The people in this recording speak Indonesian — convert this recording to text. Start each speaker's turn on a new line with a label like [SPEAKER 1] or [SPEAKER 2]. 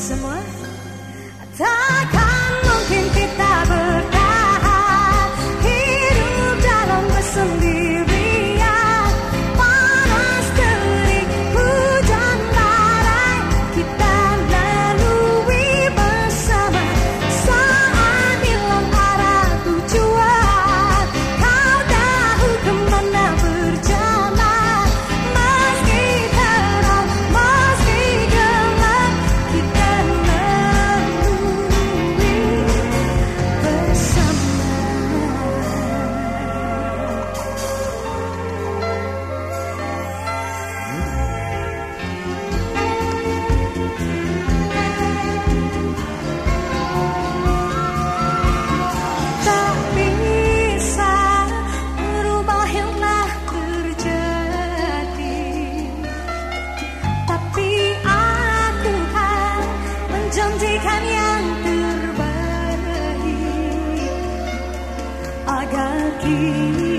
[SPEAKER 1] semua Tak kecantikan yang terbaik. Agar kita